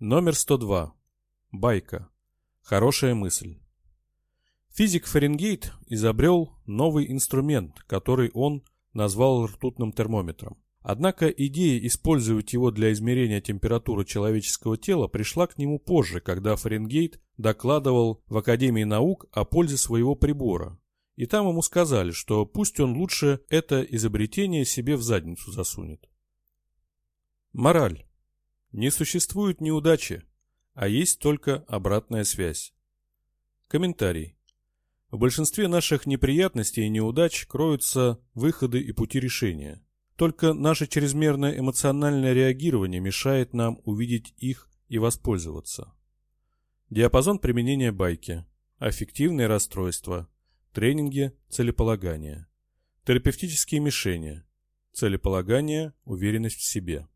Номер 102. Байка. Хорошая мысль. Физик Фаренгейт изобрел новый инструмент, который он назвал ртутным термометром. Однако идея использовать его для измерения температуры человеческого тела пришла к нему позже, когда Фаренгейт докладывал в Академии наук о пользе своего прибора. И там ему сказали, что пусть он лучше это изобретение себе в задницу засунет. Мораль. Не существует неудачи, а есть только обратная связь. Комментарий. В большинстве наших неприятностей и неудач кроются выходы и пути решения. Только наше чрезмерное эмоциональное реагирование мешает нам увидеть их и воспользоваться. Диапазон применения байки. Аффективные расстройства. Тренинги целеполагания. Терапевтические мишени. Целеполагание, уверенность в себе.